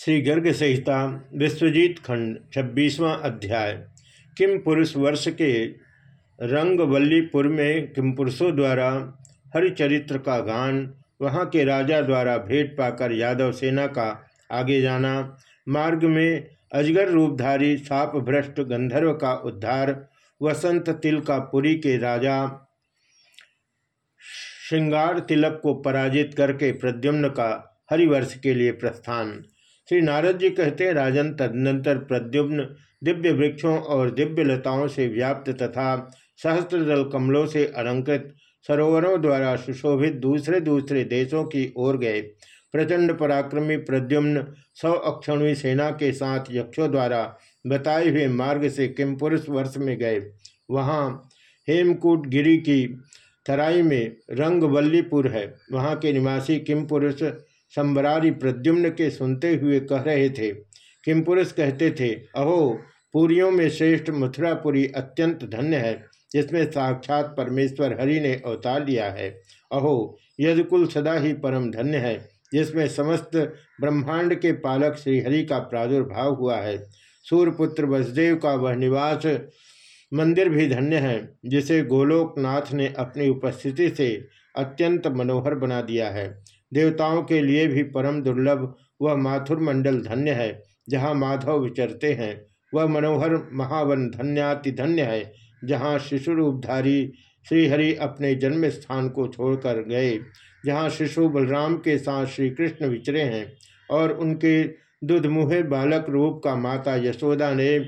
श्री गर्ग संहिता विश्वजीत खंड, छब्बीसवां अध्याय। किम पुरुष वर्ष के रंगवल्लीपुर में किम पुरुषों द्वारा हरिचरित्र का गान, वहाँ के राजा द्वारा भेंट पाकर यादव सेना का आगे जाना, मार्ग में अजगर रूपधारी साप भ्रष्ट गंधर्व का उद्धार, वसंत तिल का पुरी के राजा, श्रृंगार तिलक को पराजित करके प्रद्युम्न का हरिवर्ष के लिए प्रस्थान। श्री नारद जी कहते हैं, राजन तदनंतर प्रद्युम्न दिव्य वृक्षों और दिव्य लताओं से व्याप्त तथा सहस्त्र दल कमलों से अलंकृत सरोवरों द्वारा सुशोभित दूसरे दूसरे देशों की ओर गए। प्रचंड पराक्रमी प्रद्युम्न सौ अक्षणवी सेना के साथ यक्षों द्वारा बताए हुए मार्ग से किमपुरुष वर्ष में गए। वहाँ हेमकूट गिरी की तराई में रंगवल्लीपुर है। वहाँ के निवासी किमपुरुष संबरारी प्रद्युम्न के सुनते हुए कह रहे थे किमपुरुष कहते थे, अहो, पुरियों में श्रेष्ठ मथुरापुरी अत्यंत धन्य है, जिसमें साक्षात परमेश्वर हरि ने अवतार लिया है। अहो, यदकुल सदा ही परम धन्य है, जिसमें समस्त ब्रह्मांड के पालक श्रीहरि का प्रादुर्भाव हुआ है। सूर्यपुत्र वसुदेव का वह निवास मंदिर भी धन्य है, जिसे गोलोकनाथ ने अपनी उपस्थिति से अत्यंत मनोहर बना दिया है। देवताओं के लिए भी परम दुर्लभ वह माथुर मंडल धन्य है, जहाँ माधव विचरते हैं। वह मनोहर महावन धन्याति धन्य है, जहाँ शिशु रूपधारी श्रीहरि अपने जन्म स्थान को छोड़कर गए, जहाँ शिशु बलराम के साथ श्री कृष्ण विचरे हैं और उनके दुधमुहे बालक रूप का माता यशोदा ने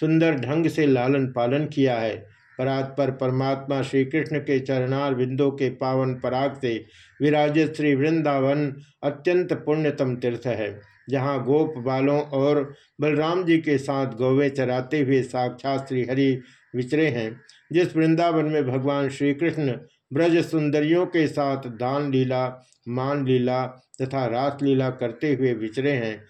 सुंदर ढंग से लालन पालन किया है। परात पर परमात्मा श्री कृष्ण के चरणार बिंदु के पावन पराग से विराजित श्री वृंदावन अत्यंत पुण्यतम तीर्थ है, जहाँ गोप बालों और बलराम जी के साथ गौवे चराते हुए साक्षात हरि विचरे हैं, जिस वृंदावन में भगवान श्री कृष्ण ब्रज सुंदरियों के साथ दान लीला, मान लीला तथा रास लीला करते हुए विचरे हैं।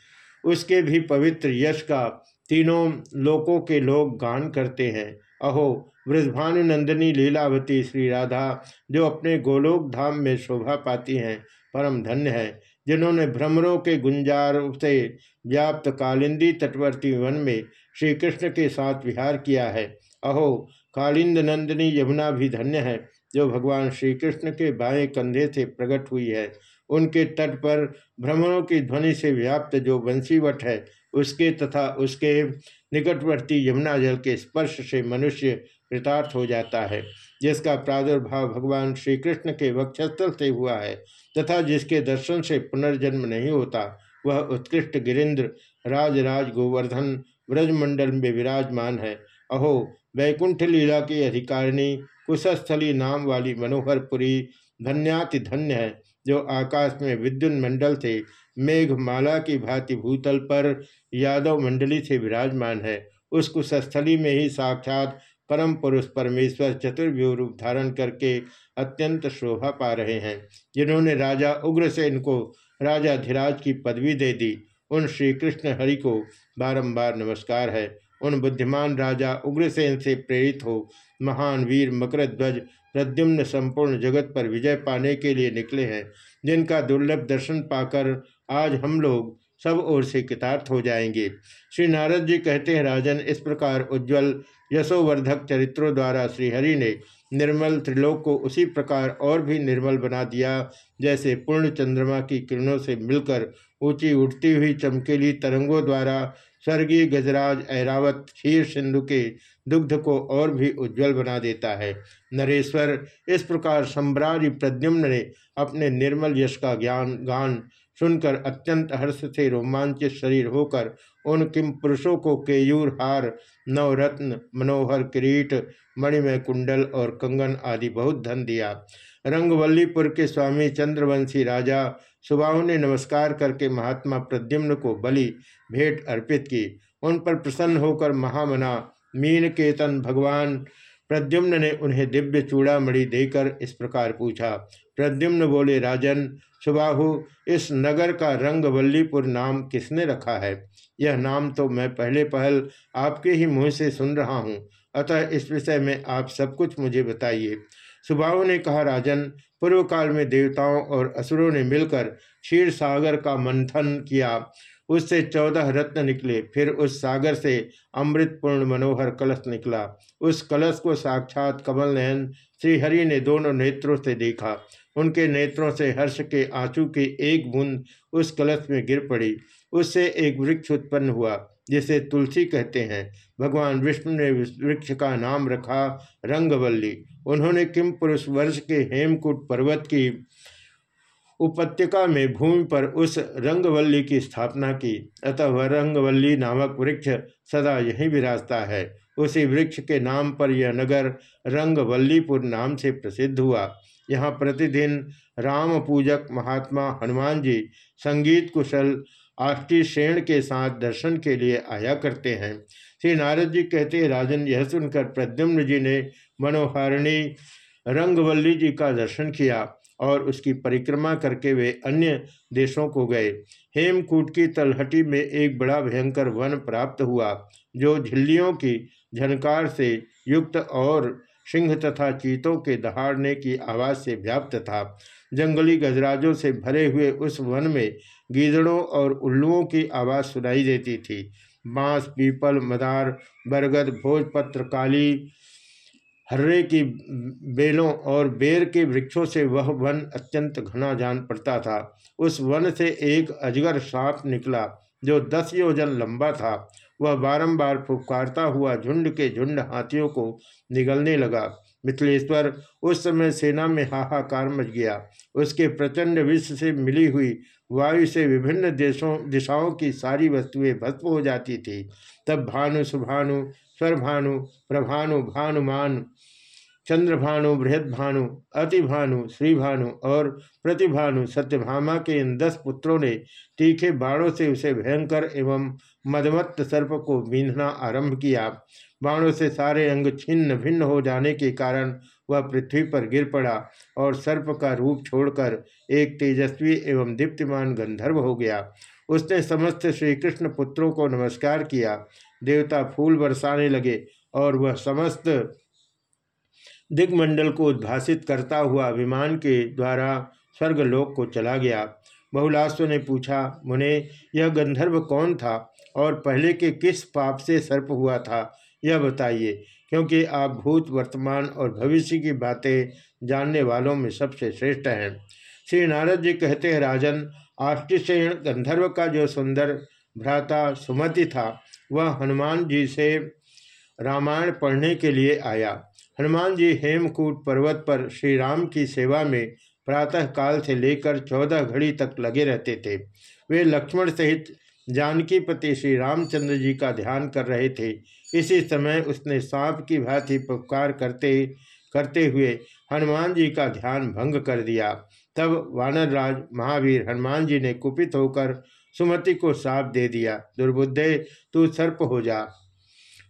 उसके भी पवित्र यश का तीनों लोकों के लोग गान करते हैं। अहो ब्रजभानु नंदिनी लीलावती श्री राधा, जो अपने गोलोक धाम में शोभा पाती हैं, परम धन्य है, जिन्होंने भ्रमरों के गुंजार से व्याप्त कालिंदी तटवर्ती वन में श्री कृष्ण के साथ विहार किया है। अहो कालिंद नंदिनी यमुना भी धन्य है, जो भगवान श्री कृष्ण के बाएँ कंधे से प्रकट हुई है। उनके तट पर भ्रमणों की ध्वनि से व्याप्त जो वंशीवट है उसके तथा उसके निकटवर्ती यमुना जल के स्पर्श से मनुष्य कृतार्थ हो जाता है, जिसका प्रादुर्भाव भगवान श्री कृष्ण के वक्षस्थल से हुआ है तथा जिसके दर्शन से पुनर्जन्म नहीं होता, वह उत्कृष्ट गिरिंद्र राजराज गोवर्धन ब्रजमंडल में विराजमान है। अहो, वैकुंठ लीला की अधिकारिणी, कुशस्थली नाम वाली मनोहरपुरी धन्याति धन्य है, जो आकाश में विद्युत मंडल से मेघमाला की भांति भूतल पर यादव मंडली से विराजमान है। उस कुशस्थली में ही साक्षात परम पुरुष परमेश्वर चतुर्व्यूह रूप धारण करके अत्यंत शोभा पा रहे हैं। जिन्होंने राजा उग्रसेन को राजा धीराज की पदवी दे दी। उन श्री कृष्ण हरि को बारंबार नमस्कार है। उन बुद्धिमान राजा उग्रसेन से प्रेरित हो। महान वीर मकरध्वज प्रद्युम्न संपूर्ण जगत पर विजय पाने के लिए निकले हैं, जिनका दुर्लभ दर्शन पाकर आज हम लोग सब ओर से कृतार्थ हो जाएँगे। श्री नारद जी कहते हैं, राजन, इस प्रकार उज्ज्वल यशोवर्धक चरित्रों द्वारा श्रीहरि ने निर्मल त्रिलोक को उसी प्रकार और भी निर्मल बना दिया, जैसे पूर्ण चंद्रमा की किरणों से मिलकर ऊँची उठती हुई चमकेली तरंगों द्वारा स्वर्गीय गजराज ऐरावत क्षीर सिंधु के दुग्ध को और भी उज्जवल बना देता है। नरेश्वर, इस प्रकार सम्रारी प्रद्युम्न ने अपने निर्मल यश का ज्ञान, गान सुनकर अत्यंत हर्ष से रोमांचित शरीर होकर उन किम पुरुषों को केयूर हार, नवरत्न, मनोहर किरीट, मणिमय कुंडल और कंगन आदि बहुत धन दिया। रंगवल्लीपुर के स्वामी चंद्रवंशी राजा सुबाहु ने नमस्कार करके महात्मा प्रद्युम्न को बलि, भेंट अर्पित की। उन पर प्रसन्न होकर महामना, मीन केतन भगवान, प्रद्युम्न ने उन्हें दिव्य चूड़ामणि देकर इस प्रकार पूछा। प्रद्युम्न बोले, राजन, सुबाहु, इस नगर का रंग रंगवल्लीपुर नाम किसने रखा है? यह नाम तो मैं पहले पहल आपके ही मुँह से सुन रहा हूँ। अतः इस विषय में आप सब कुछ मुझे बताइए। सुबाहु ने कहा, राजन पूर्व काल में देवताओं और असुरों ने मिलकर क्षीर सागर का मंथन किया। उससे चौदह रत्न निकले, फिर उस सागर से अमृतपूर्ण मनोहर कलश निकला। उस कलश को साक्षात कमल नयन श्रीहरि ने दोनों नेत्रों से देखा। उनके नेत्रों से हर्ष के आँसू की एक बूंद उस कलश में गिर पड़ी। उससे एक वृक्ष उत्पन्न हुआ। जिसे तुलसी कहते हैं। भगवान विष्णु ने वृक्ष का नाम रखा रंगवल्ली। उन्होंने किम पुरुष वर्ष के हेमकूट पर्वत की उपत्यका में भूमि पर उस रंगवल्ली की स्थापना की। अतः वह रंगवल्ली नामक वृक्ष सदा यहीं विराजता है। उसी वृक्ष के नाम पर यह नगर रंगवल्लीपुर नाम से प्रसिद्ध हुआ। यहाँ प्रतिदिन राम पूजक महात्मा हनुमान जी संगीत कुशल आष्टी श्रेण के साथ दर्शन के लिए आया करते हैं। श्री नारद जी कहते, राजन, यह सुनकर प्रद्युम्न जी ने मनोहारिणी रंगवल्ली जी का दर्शन किया और उसकी परिक्रमा करके वे अन्य देशों को गए। हेमकूट की तलहटी में एक बड़ा भयंकर वन प्राप्त हुआ, जो झिल्लियों की झनकार से युक्त और सिंह तथा चीतों के दहाड़ने की आवाज़ से व्याप्त था। जंगली गजराजों से भरे हुए उस वन में गीदड़ों और उल्लुओं की आवाज़ सुनाई देती थी। बाँस, पीपल, मदार, बरगद, भोजपत्र, काली, हर्रे की बेलों और बेर के वृक्षों से वह वन अत्यंत घना जान पड़ता था। उस वन से एक अजगर सांप निकला, जो दस योजन लंबा था। वह बारंबार फुफकारता हुआ झुंड के झुंड हाथियों को निगलने लगा। मिथिलेश्वर उस समय सेना में हाहाकार मच गया। उसके प्रचंड विश्व से मिली हुई वायु से विभिन्न देशों, दिशाओं की सारी वस्तुएँ भस्म हो जाती थी। तब भानु, सुभानु, स्वरभानु, प्रभानु, भानुमान, चंद्रभानु बृहद भानु बृहदभानु, अतिभानु, श्रीभानु और प्रतिभानु सत्यभामा के इन दस पुत्रों ने तीखे बाणों से उसे भयंकर एवं मदमत्त सर्प को बींधना आरंभ किया। बाणों से सारे अंग छिन्न भिन्न हो जाने के कारण वह पृथ्वी पर गिर पड़ा और सर्प का रूप छोड़कर एक तेजस्वी एवं दीप्तिमान गंधर्व हो गया। उसने समस्त श्री कृष्ण पुत्रों को नमस्कार किया। देवता फूल बरसाने लगे और वह समस्त दिग्मंडल को उद्भाषित करता हुआ विमान के द्वारा स्वर्गलोक को चला गया। बहुलास्व ने पूछा, मुने, यह गंधर्व कौन था और पहले के किस पाप से सर्प हुआ था? यह बताइए, क्योंकि आप भूत, वर्तमान और भविष्य की बातें जानने वालों में सबसे श्रेष्ठ हैं। श्री नारद जी कहते हैं, राजन आष्टिशयन गंधर्व का जो सुंदर भ्राता सुमति था, वह हनुमान जी से रामायण पढ़ने के लिए आया। हनुमान जी हेमकूट पर्वत पर श्री राम की सेवा में प्रातः काल से लेकर चौदह घड़ी तक लगे रहते थे। वे लक्ष्मण सहित जानकी पति श्री रामचंद्र जी का ध्यान कर रहे थे। इसी समय उसने सांप की भांति पुकार करते करते हुए हनुमान जी का ध्यान भंग कर दिया। तब वानरराज महावीर हनुमान जी ने कुपित होकर सुमति को साप दे दिया। दुर्बुद्धे, तू सर्प हो जा।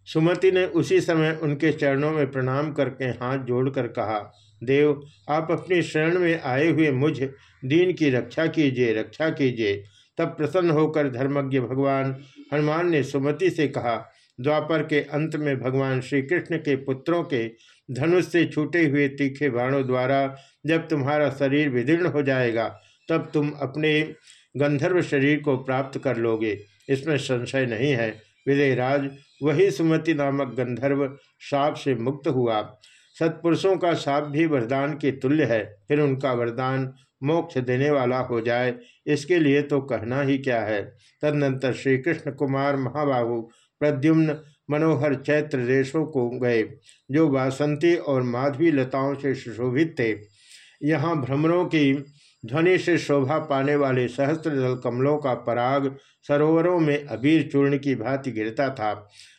सुमति ने उसी समय उनके चरणों में प्रणाम करके हाथ जोड़कर कहा, देव, आप अपनी शरण में आए हुए मुझ, दीन की रक्षा कीजिए रक्षा कीजिए। तब प्रसन्न होकर धर्मज्ञ भगवान हनुमान ने सुमति से कहा, द्वापर के अंत में भगवान श्री कृष्ण के पुत्रों के धनुष से छूटे हुए तीखे बाणों द्वारा जब तुम्हारा शरीर विदीर्ण हो जाएगा, तब तुम अपने गंधर्व शरीर को प्राप्त कर लोगे। इसमें संशय नहीं है। विजयराज, वही सुमति नामक गंधर्व साप से मुक्त हुआ। सत्पुरुषों का साप भी वरदान के तुल्य है। फिर उनका वरदान मोक्ष देने वाला हो जाए। इसके लिए तो कहना ही क्या है? तदनंतर श्री कृष्ण कुमार महाबाहु प्रद्युम्न मनोहर चैत्र देशों को गए, जो वासंती और माधवी लताओं से सुशोभित थे। यहाँ भ्रमरों की ध्वनि से शोभा पाने वाले सहस्त्र जल कमलों का पराग सरोवरों में अबीर चूर्ण की भांति गिरता था।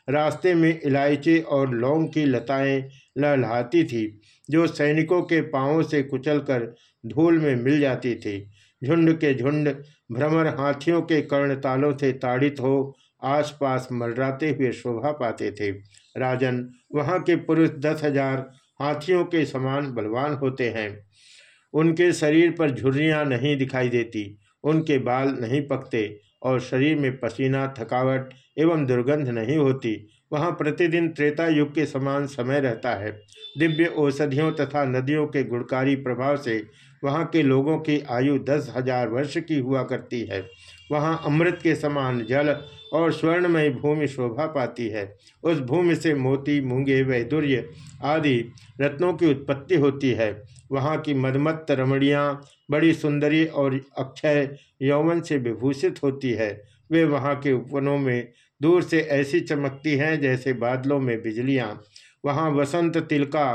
रास्ते में इलायची और लौंग की लताएँ लहलाती थी, जो सैनिकों के पांवों से कुचलकर धूल में मिल जाती थी। झुंड के झुंड भ्रमर हाथियों के कर्णतालों से ताड़ित हो आसपास मलराते हुए शोभा पाते थे। राजन, वहाँ के पुरुष दस हज़ार हाथियों के समान बलवान होते हैं। उनके शरीर पर झुर्रियाँ नहीं दिखाई देती, उनके बाल नहीं पकते और शरीर में पसीना, थकावट एवं दुर्गंध नहीं होती। वहाँ प्रतिदिन त्रेता युग के समान समय रहता है। दिव्य औषधियों तथा नदियों के गुणकारी प्रभाव से वहाँ के लोगों की आयु दस हज़ार वर्ष की हुआ करती है। वहाँ अमृत के समान जल और स्वर्णमय भूमि शोभा पाती है। उस भूमि से मोती, मूँगे, वैदुर्य आदि रत्नों की उत्पत्ति होती है। वहाँ की मदमत्त रमणियाँ बड़ी सुंदरी और अक्षय यौवन से विभूषित होती है। वे वहाँ के उपवनों में दूर से ऐसी चमकती हैं जैसे बादलों में बिजलियाँ। वहाँ वसंत तिलका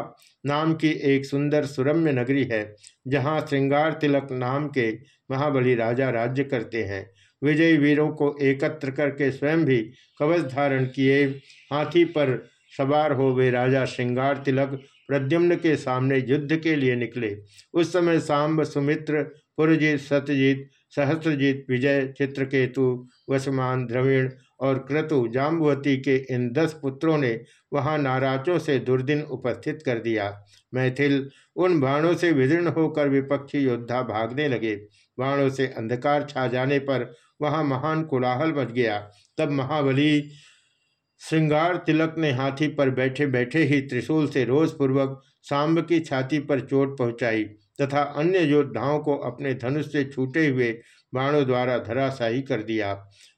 नाम की एक सुंदर सुरम्य नगरी है, जहाँ श्रृंगार तिलक नाम के महाबली राजा राज्य करते हैं। विजयी वीरों को एकत्र करके स्वयं भी कवच धारण किए, हाथी पर सवार हो वे राजा श्रृंगार तिलक प्रद्युम्न के सामने युद्ध के लिए निकले। उस समय सांब, सुमित्र, पुरजीत, सत्यजीत सहस्रजीत विजय, चित्रकेतु, वसमान द्रविण और क्रतु जाम्बवती के इन दस पुत्रों ने वहाँ नाराजों से दुर्दिन उपस्थित कर दिया। मैथिल उन बाणों से विदीर्ण होकर विपक्षी योद्धा भागने लगे। बाणों से अंधकार छा जाने पर वहाँ महान कोलाहल मच गया। तब महाबली श्रृंगार तिलक ने हाथी पर बैठे बैठे ही त्रिशूल से रोजपूर्वक सांब की छाती पर चोट पहुंचाई। तथा अन्य योद्धाओं को अपने धनुष से छूटे हुए बाणों द्वारा धराशाही कर दिया।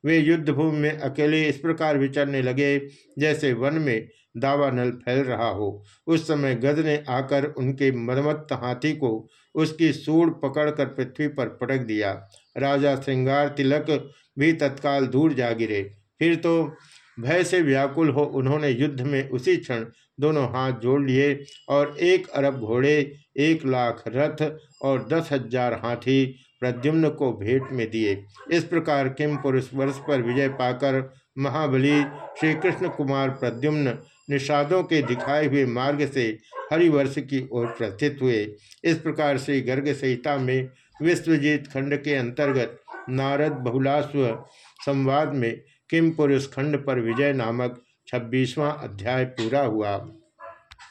वे युद्धभूमि में अकेले इस प्रकार विचरने लगे जैसे वन में दावानल फैल रहा हो। उस समय गद ने आकर उनके मदमत्त हाथी को उसकी सूढ़ पकड़कर पृथ्वी पर पटक दिया। राजा श्रृंगार तिलक भी तत्काल दूर जा गिरे। फिर तो भय से व्याकुल हो उन्होंने युद्ध में उसी क्षण दोनों हाथ जोड़ लिए और एक अरब घोड़े, एक लाख रथ और दस हज़ार हाथी प्रद्युम्न को भेंट में दिए। इस प्रकार किम पुरुष वर्ष पर विजय पाकर महाबली श्री कृष्ण कुमार प्रद्युम्न निषादों के दिखाए हुए मार्ग से हरिवर्ष की ओर प्रस्थित हुए। इस प्रकार से गर्ग संहिता में विश्वजीत खंड के अंतर्गत नारद बहुलास्व संवाद में किम पुरुष खंड पर विजय नामक छब्बीसवां अध्याय पूरा हुआ।